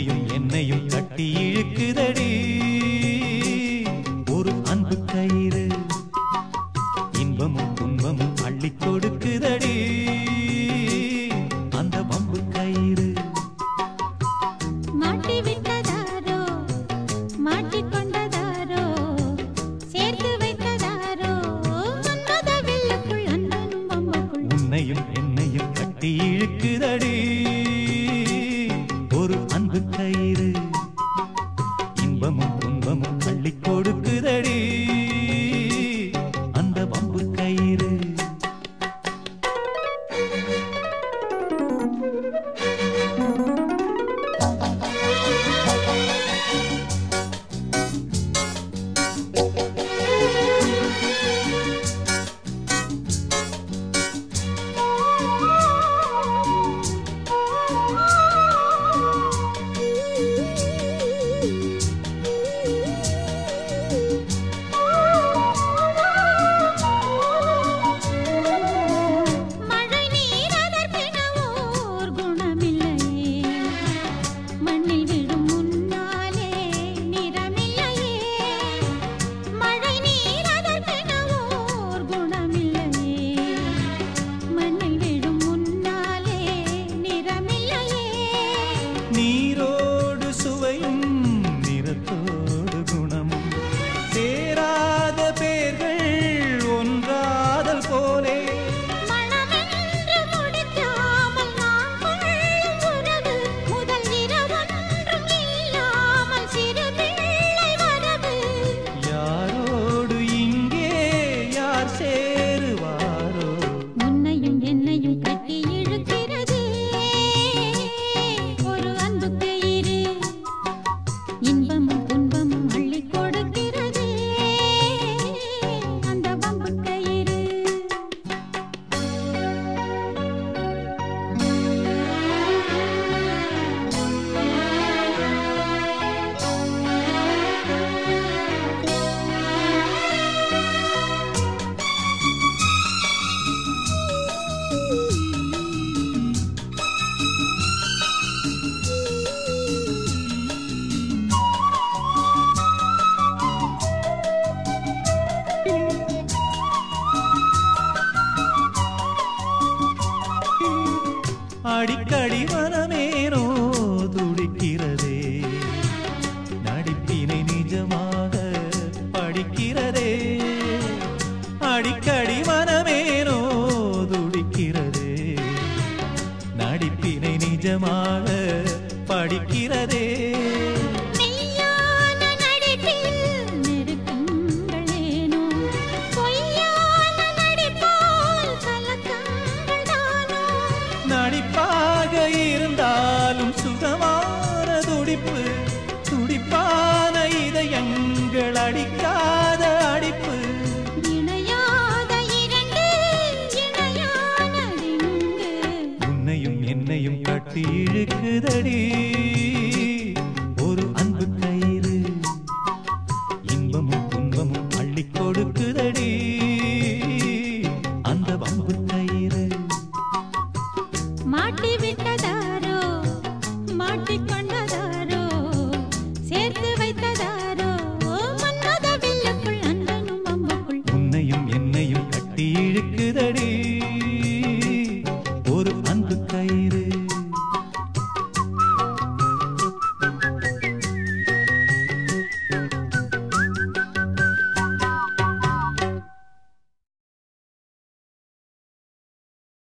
உன்னையும் என்னையும் கட்டி இழுக்குதடி. ஒரு அன்பு கயிறு இன்பமும் துன்பமும் அள்ளி கொடுக்குதடி. அந்த பம்பு கயிறு மாட்டிவிட்டதாரோ? மாட்டிக்கொண்டதாரோ? சேர்த்து என்னையும் கட்டி இழுக்கு தெய்வமும் அள்ளி கொடுக்கு அடிக்கடி மனம் நடிப்பாக இருந்தாலும் சுகமான துடிப்பு. துடிப்பான இதயங்கள் அடிக்காத அடிப்பு. உன்னையும் என்னையும் கட்டி இழுக்குதடி. ஒரு அன்பு கயிறு இன்பமும் துன்பமும் அள்ளி கொடுக்குதடி. அந்த வம்பு இருக்குதடி ஒரு